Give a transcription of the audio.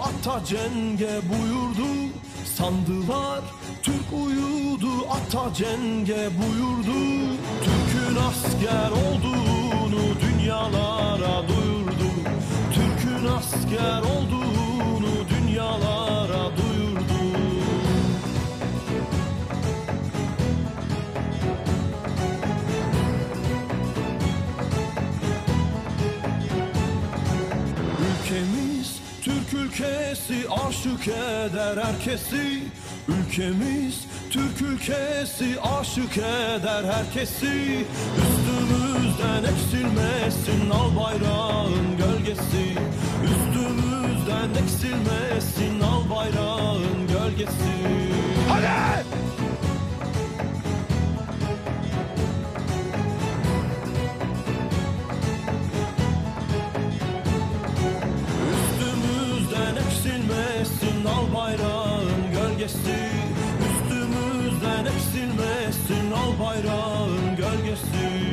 ata cenge buyurdu. Sandılar Türk uyudu ata cenge buyurdu. Türk'ün asker olduğunu dünyalara duyurdu. Türk'ün asker olduğunu Türk ülkesi aşık eder herkesi. Ülkemiz Türk ülkesi aşık eder herkesi. Üstümüzden eksilmesin al bayrağın gölgesi. Üstümüzden eksilmesin al bayrağın gölgesi. Hadi! Gölgesi Üstümüzden eksilmesin al bayrağın gölgesi